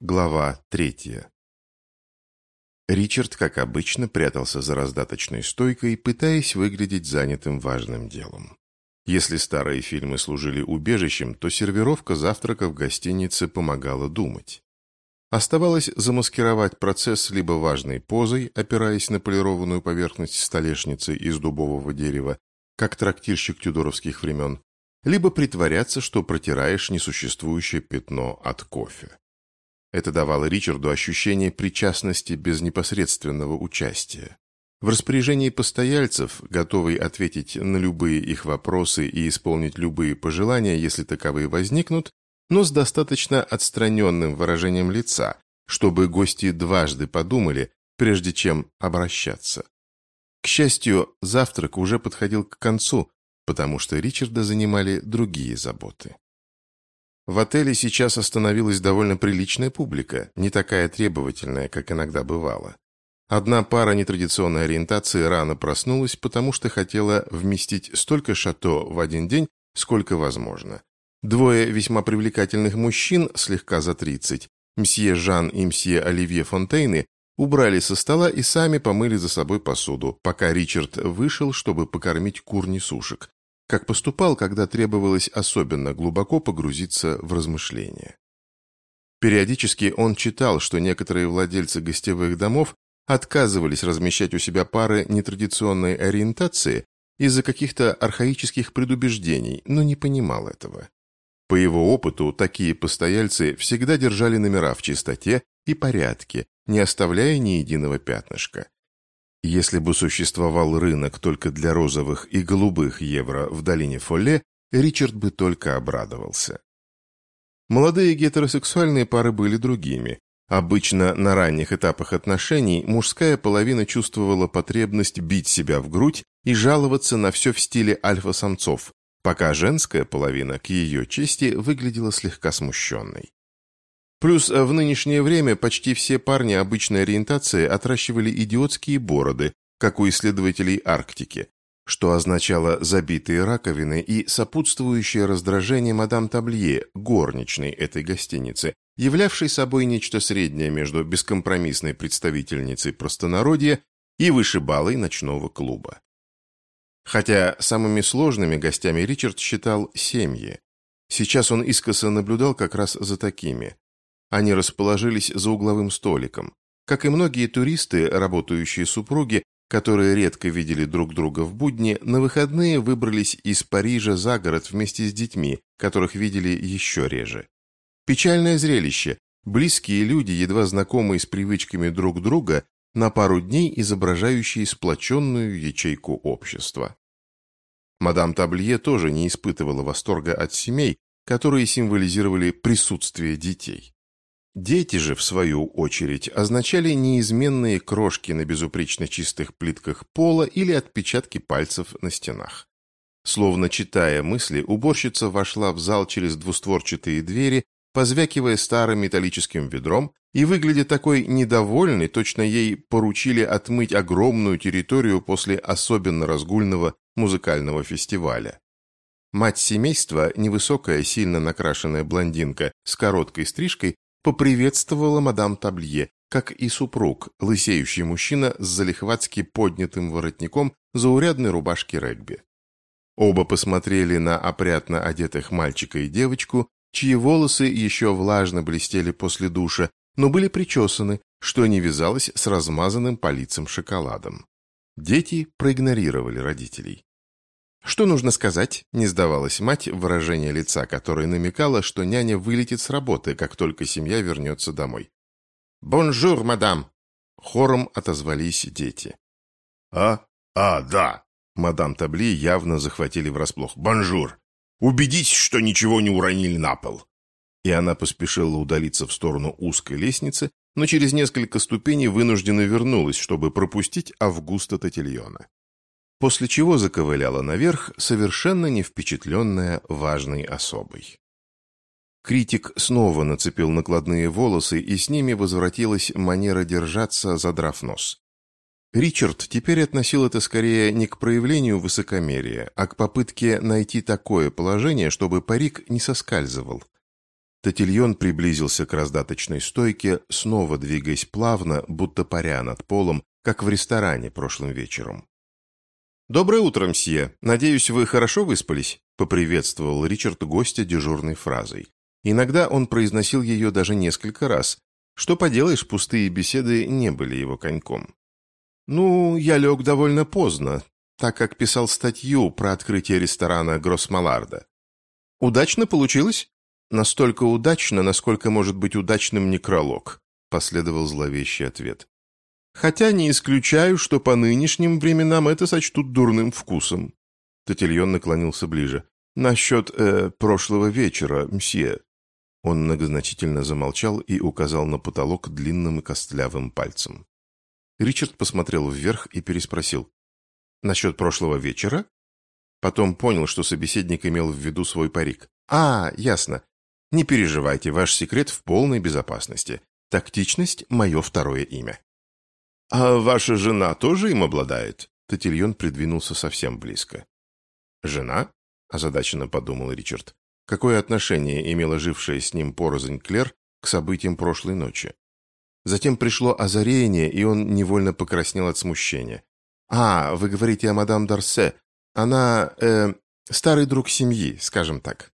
Глава третья. Ричард, как обычно, прятался за раздаточной стойкой, пытаясь выглядеть занятым важным делом. Если старые фильмы служили убежищем, то сервировка завтрака в гостинице помогала думать. Оставалось замаскировать процесс либо важной позой, опираясь на полированную поверхность столешницы из дубового дерева, как трактирщик тюдоровских времен, либо притворяться, что протираешь несуществующее пятно от кофе. Это давало Ричарду ощущение причастности без непосредственного участия. В распоряжении постояльцев, готовый ответить на любые их вопросы и исполнить любые пожелания, если таковые возникнут, но с достаточно отстраненным выражением лица, чтобы гости дважды подумали, прежде чем обращаться. К счастью, завтрак уже подходил к концу, потому что Ричарда занимали другие заботы. В отеле сейчас остановилась довольно приличная публика, не такая требовательная, как иногда бывало. Одна пара нетрадиционной ориентации рано проснулась, потому что хотела вместить столько шато в один день, сколько возможно. Двое весьма привлекательных мужчин, слегка за тридцать, мсье Жан и мсье Оливье Фонтейны, убрали со стола и сами помыли за собой посуду, пока Ричард вышел, чтобы покормить кур несушек, как поступал, когда требовалось особенно глубоко погрузиться в размышления. Периодически он читал, что некоторые владельцы гостевых домов отказывались размещать у себя пары нетрадиционной ориентации из-за каких-то архаических предубеждений, но не понимал этого. По его опыту, такие постояльцы всегда держали номера в чистоте и порядке, не оставляя ни единого пятнышка. Если бы существовал рынок только для розовых и голубых евро в долине Фолле, Ричард бы только обрадовался. Молодые гетеросексуальные пары были другими. Обычно на ранних этапах отношений мужская половина чувствовала потребность бить себя в грудь и жаловаться на все в стиле альфа-самцов, пока женская половина, к ее чести, выглядела слегка смущенной. Плюс э, в нынешнее время почти все парни обычной ориентации отращивали идиотские бороды, как у исследователей Арктики, что означало забитые раковины и сопутствующее раздражение мадам Таблье, горничной этой гостиницы, являвшей собой нечто среднее между бескомпромиссной представительницей простонародья и вышибалой ночного клуба. Хотя самыми сложными гостями Ричард считал семьи. Сейчас он искоса наблюдал как раз за такими. Они расположились за угловым столиком. Как и многие туристы, работающие супруги, которые редко видели друг друга в будни, на выходные выбрались из Парижа за город вместе с детьми, которых видели еще реже. Печальное зрелище. Близкие люди, едва знакомые с привычками друг друга, на пару дней изображающие сплоченную ячейку общества. Мадам Таблье тоже не испытывала восторга от семей, которые символизировали присутствие детей. Дети же, в свою очередь, означали неизменные крошки на безупречно чистых плитках пола или отпечатки пальцев на стенах. Словно читая мысли, уборщица вошла в зал через двустворчатые двери, позвякивая старым металлическим ведром и выглядя такой недовольной, точно ей поручили отмыть огромную территорию после особенно разгульного музыкального фестиваля. Мать семейства, невысокая, сильно накрашенная блондинка с короткой стрижкой, поприветствовала мадам Таблье, как и супруг, лысеющий мужчина с залихватски поднятым воротником заурядной рубашки регби. Оба посмотрели на опрятно одетых мальчика и девочку, чьи волосы еще влажно блестели после душа, но были причесаны, что не вязалось с размазанным по лицам шоколадом. Дети проигнорировали родителей. «Что нужно сказать?» – не сдавалась мать, выражение лица которой намекало, что няня вылетит с работы, как только семья вернется домой. «Бонжур, мадам!» – хором отозвались дети. «А? А, да!» Мадам Табли явно захватили врасплох. «Бонжур! Убедитесь, что ничего не уронили на пол!» И она поспешила удалиться в сторону узкой лестницы, но через несколько ступеней вынужденно вернулась, чтобы пропустить Августа Татильона после чего заковыляла наверх, совершенно не впечатленная важной особой. Критик снова нацепил накладные волосы, и с ними возвратилась манера держаться, задрав нос. Ричард теперь относил это скорее не к проявлению высокомерия, а к попытке найти такое положение, чтобы парик не соскальзывал. Татильон приблизился к раздаточной стойке, снова двигаясь плавно, будто паря над полом, как в ресторане прошлым вечером. «Доброе утро, мсье. Надеюсь, вы хорошо выспались?» — поприветствовал Ричард гостя дежурной фразой. Иногда он произносил ее даже несколько раз. Что поделаешь, пустые беседы не были его коньком. «Ну, я лег довольно поздно, так как писал статью про открытие ресторана Гроссмаларда. Удачно получилось?» «Настолько удачно, насколько может быть удачным некролог», — последовал зловещий ответ. «Хотя не исключаю, что по нынешним временам это сочтут дурным вкусом». Татильон наклонился ближе. «Насчет э, прошлого вечера, мсье». Он многозначительно замолчал и указал на потолок длинным и костлявым пальцем. Ричард посмотрел вверх и переспросил. «Насчет прошлого вечера?» Потом понял, что собеседник имел в виду свой парик. «А, ясно. Не переживайте, ваш секрет в полной безопасности. Тактичность – мое второе имя». «А ваша жена тоже им обладает?» Татильон придвинулся совсем близко. «Жена?» – озадаченно подумал Ричард. Какое отношение имела жившая с ним порознь Клер к событиям прошлой ночи? Затем пришло озарение, и он невольно покраснел от смущения. «А, вы говорите о мадам Дарсе. Она, э, старый друг семьи, скажем так».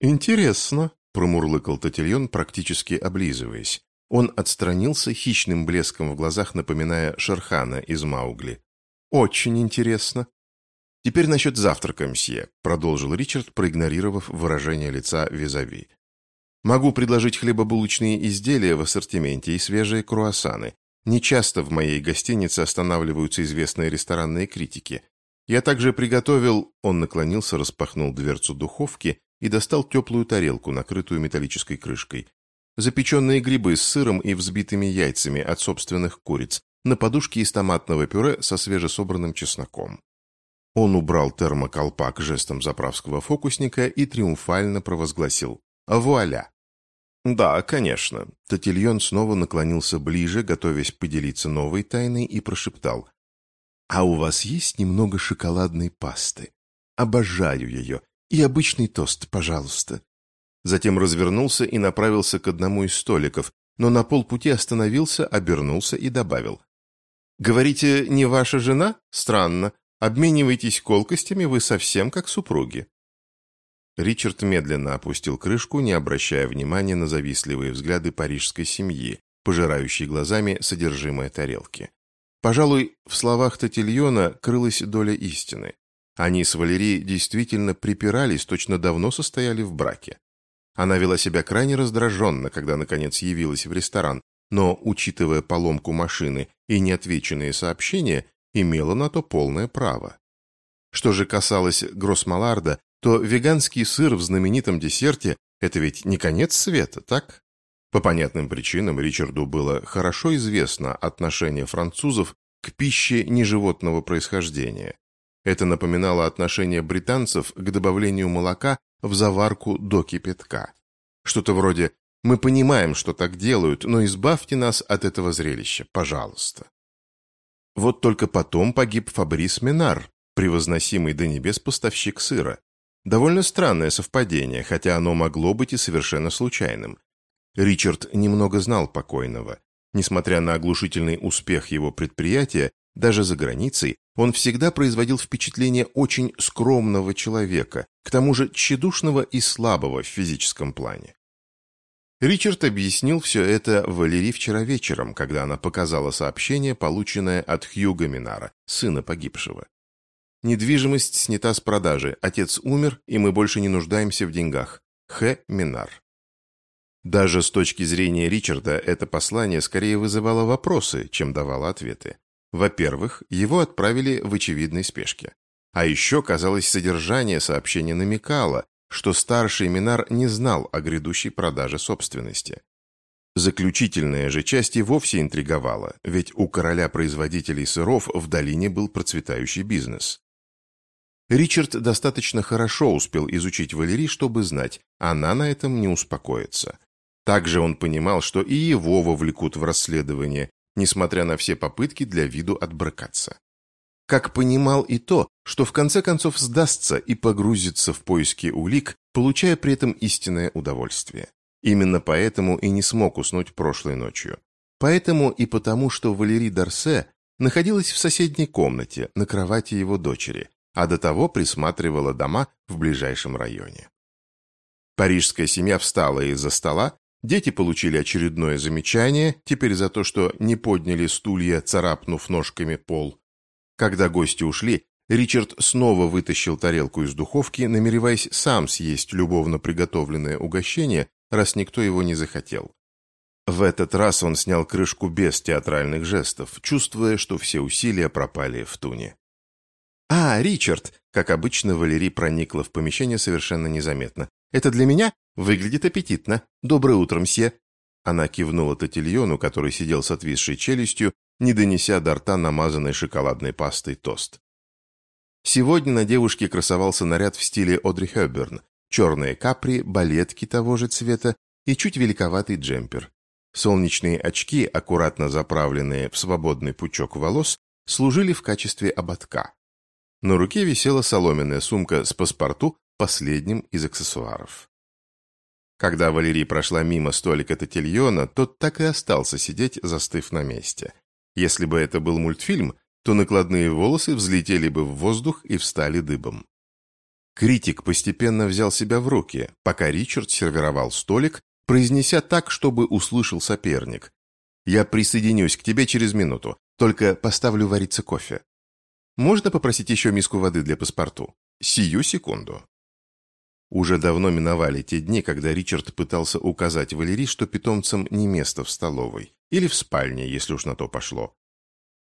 «Интересно», — промурлыкал Татильон, практически облизываясь. Он отстранился, хищным блеском в глазах напоминая Шерхана из Маугли. «Очень интересно». «Теперь насчет завтрака, мсье», — продолжил Ричард, проигнорировав выражение лица визави. «Могу предложить хлебобулочные изделия в ассортименте и свежие круассаны. Нечасто в моей гостинице останавливаются известные ресторанные критики. Я также приготовил...» Он наклонился, распахнул дверцу духовки и достал теплую тарелку, накрытую металлической крышкой. Запеченные грибы с сыром и взбитыми яйцами от собственных куриц, на подушке из томатного пюре со свежесобранным чесноком. Он убрал термоколпак жестом заправского фокусника и триумфально провозгласил «Вуаля!». «Да, конечно». Татильон снова наклонился ближе, готовясь поделиться новой тайной, и прошептал. «А у вас есть немного шоколадной пасты? Обожаю ее. И обычный тост, пожалуйста». Затем развернулся и направился к одному из столиков, но на полпути остановился, обернулся и добавил. «Говорите, не ваша жена? Странно. Обменивайтесь колкостями, вы совсем как супруги». Ричард медленно опустил крышку, не обращая внимания на завистливые взгляды парижской семьи, пожирающей глазами содержимое тарелки. Пожалуй, в словах Татильона крылась доля истины. Они с Валерией действительно припирались, точно давно состояли в браке. Она вела себя крайне раздраженно, когда наконец явилась в ресторан, но, учитывая поломку машины и неотвеченные сообщения, имела на то полное право. Что же касалось Гроссмаларда, то веганский сыр в знаменитом десерте – это ведь не конец света, так? По понятным причинам Ричарду было хорошо известно отношение французов к пище неживотного происхождения. Это напоминало отношение британцев к добавлению молока в заварку до кипятка. Что-то вроде «Мы понимаем, что так делают, но избавьте нас от этого зрелища, пожалуйста». Вот только потом погиб Фабрис Минар, превозносимый до небес поставщик сыра. Довольно странное совпадение, хотя оно могло быть и совершенно случайным. Ричард немного знал покойного. Несмотря на оглушительный успех его предприятия, даже за границей, он всегда производил впечатление очень скромного человека, к тому же тщедушного и слабого в физическом плане. Ричард объяснил все это Валерии вчера вечером, когда она показала сообщение, полученное от Хьюга Минара, сына погибшего. Недвижимость снята с продажи, отец умер, и мы больше не нуждаемся в деньгах. Х. Минар. Даже с точки зрения Ричарда это послание скорее вызывало вопросы, чем давало ответы. Во-первых, его отправили в очевидной спешке. А еще, казалось, содержание сообщения намекало, что старший Минар не знал о грядущей продаже собственности. Заключительная же часть и вовсе интриговала, ведь у короля-производителей сыров в долине был процветающий бизнес. Ричард достаточно хорошо успел изучить Валерий, чтобы знать, она на этом не успокоится. Также он понимал, что и его вовлекут в расследование, несмотря на все попытки для виду отбрыкаться. Как понимал и то, что в конце концов сдастся и погрузится в поиски улик, получая при этом истинное удовольствие. Именно поэтому и не смог уснуть прошлой ночью. Поэтому и потому, что Валерий Дарсе находилась в соседней комнате, на кровати его дочери, а до того присматривала дома в ближайшем районе. Парижская семья встала из-за стола, дети получили очередное замечание, теперь за то, что не подняли стулья, царапнув ножками пол. Когда гости ушли, Ричард снова вытащил тарелку из духовки, намереваясь сам съесть любовно приготовленное угощение, раз никто его не захотел. В этот раз он снял крышку без театральных жестов, чувствуя, что все усилия пропали в туне. «А, Ричард!» Как обычно, Валерий проникла в помещение совершенно незаметно. «Это для меня? Выглядит аппетитно. Доброе утро, мсье!» Она кивнула Татильону, который сидел с отвисшей челюстью, не донеся до рта намазанной шоколадной пастой тост. Сегодня на девушке красовался наряд в стиле Одри Хёберн. Черные капри, балетки того же цвета и чуть великоватый джемпер. Солнечные очки, аккуратно заправленные в свободный пучок волос, служили в качестве ободка. На руке висела соломенная сумка с паспорту, последним из аксессуаров. Когда Валерий прошла мимо столика Татильона, тот так и остался сидеть, застыв на месте. Если бы это был мультфильм, то накладные волосы взлетели бы в воздух и встали дыбом. Критик постепенно взял себя в руки, пока Ричард сервировал столик, произнеся так, чтобы услышал соперник. «Я присоединюсь к тебе через минуту, только поставлю вариться кофе. Можно попросить еще миску воды для паспорту? Сию секунду». Уже давно миновали те дни, когда Ричард пытался указать Валерии, что питомцам не место в столовой, или в спальне, если уж на то пошло.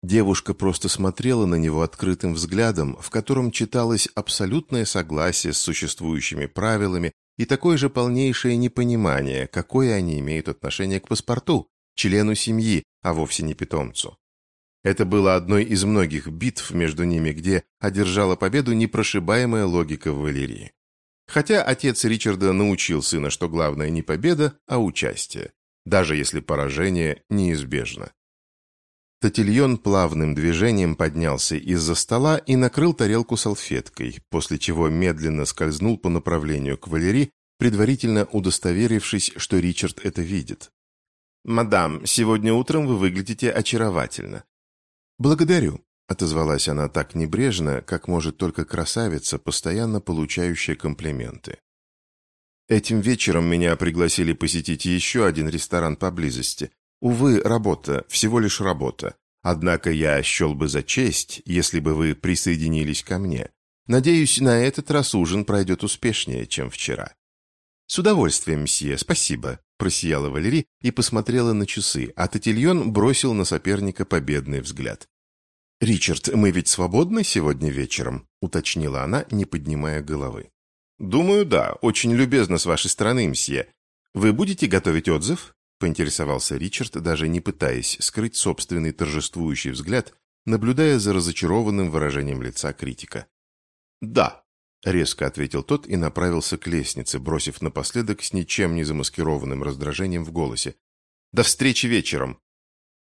Девушка просто смотрела на него открытым взглядом, в котором читалось абсолютное согласие с существующими правилами и такое же полнейшее непонимание, какое они имеют отношение к паспорту, члену семьи, а вовсе не питомцу. Это было одной из многих битв между ними, где одержала победу непрошибаемая логика Валерии. Хотя отец Ричарда научил сына, что главное не победа, а участие, даже если поражение неизбежно. Татильон плавным движением поднялся из-за стола и накрыл тарелку салфеткой, после чего медленно скользнул по направлению к Валери, предварительно удостоверившись, что Ричард это видит. «Мадам, сегодня утром вы выглядите очаровательно». «Благодарю», — отозвалась она так небрежно, как может только красавица, постоянно получающая комплименты. Этим вечером меня пригласили посетить еще один ресторан поблизости. Увы, работа, всего лишь работа. Однако я счел бы за честь, если бы вы присоединились ко мне. Надеюсь, на этот раз ужин пройдет успешнее, чем вчера». «С удовольствием, мсье, спасибо», – просияла Валерий и посмотрела на часы, а Татильон бросил на соперника победный взгляд. «Ричард, мы ведь свободны сегодня вечером?» – уточнила она, не поднимая головы. «Думаю, да. Очень любезно с вашей стороны, мсье. Вы будете готовить отзыв?» поинтересовался Ричард, даже не пытаясь скрыть собственный торжествующий взгляд, наблюдая за разочарованным выражением лица критика. «Да», — резко ответил тот и направился к лестнице, бросив напоследок с ничем не замаскированным раздражением в голосе. «До встречи вечером!»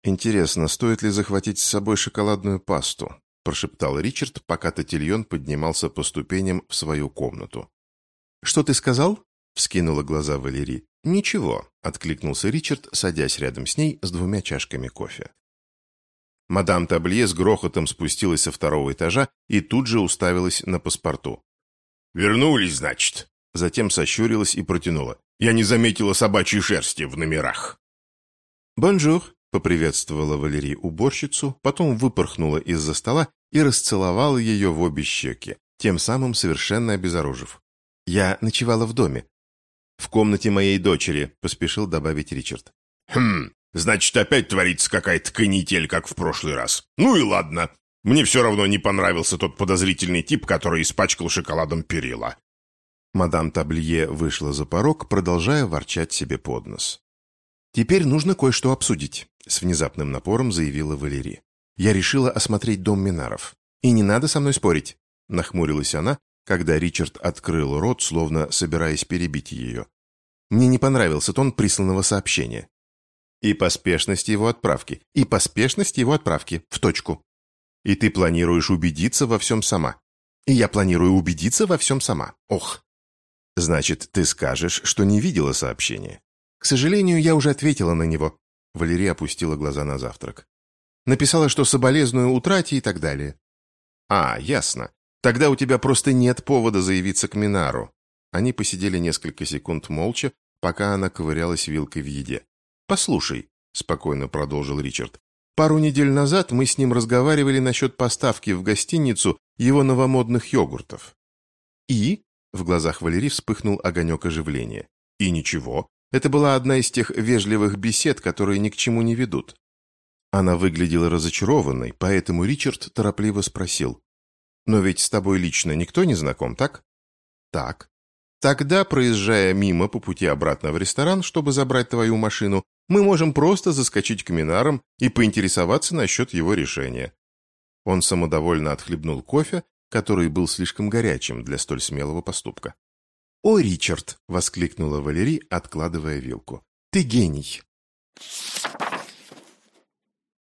«Интересно, стоит ли захватить с собой шоколадную пасту?» – прошептал Ричард, пока Татильон поднимался по ступеням в свою комнату. «Что ты сказал?» – вскинула глаза Валерий. «Ничего», — откликнулся Ричард, садясь рядом с ней с двумя чашками кофе. Мадам Табле с грохотом спустилась со второго этажа и тут же уставилась на Паспарту. «Вернулись, значит?» Затем сощурилась и протянула. «Я не заметила собачьей шерсти в номерах». «Бонжур», — поприветствовала Валери уборщицу, потом выпорхнула из-за стола и расцеловала ее в обе щеки, тем самым совершенно обезоружив. «Я ночевала в доме. «В комнате моей дочери», — поспешил добавить Ричард. «Хм, значит, опять творится какая-то канитель, как в прошлый раз. Ну и ладно. Мне все равно не понравился тот подозрительный тип, который испачкал шоколадом перила». Мадам Таблие вышла за порог, продолжая ворчать себе под нос. «Теперь нужно кое-что обсудить», — с внезапным напором заявила Валерия. «Я решила осмотреть дом Минаров. И не надо со мной спорить», — нахмурилась она, когда Ричард открыл рот, словно собираясь перебить ее. Мне не понравился тон присланного сообщения. И поспешность его отправки, и поспешность его отправки, в точку. И ты планируешь убедиться во всем сама. И я планирую убедиться во всем сама. Ох. Значит, ты скажешь, что не видела сообщение. К сожалению, я уже ответила на него. Валерия опустила глаза на завтрак. Написала, что соболезную утрате и так далее. А, ясно. Тогда у тебя просто нет повода заявиться к Минару. Они посидели несколько секунд молча, пока она ковырялась вилкой в еде. «Послушай», — спокойно продолжил Ричард, «пару недель назад мы с ним разговаривали насчет поставки в гостиницу его новомодных йогуртов». «И?» — в глазах Валерии вспыхнул огонек оживления. «И ничего. Это была одна из тех вежливых бесед, которые ни к чему не ведут». Она выглядела разочарованной, поэтому Ричард торопливо спросил. «Но ведь с тобой лично никто не знаком, так?» «Так. Тогда, проезжая мимо по пути обратно в ресторан, чтобы забрать твою машину, мы можем просто заскочить к Минарам и поинтересоваться насчет его решения». Он самодовольно отхлебнул кофе, который был слишком горячим для столь смелого поступка. «О, Ричард!» — воскликнула Валерий, откладывая вилку. «Ты гений!»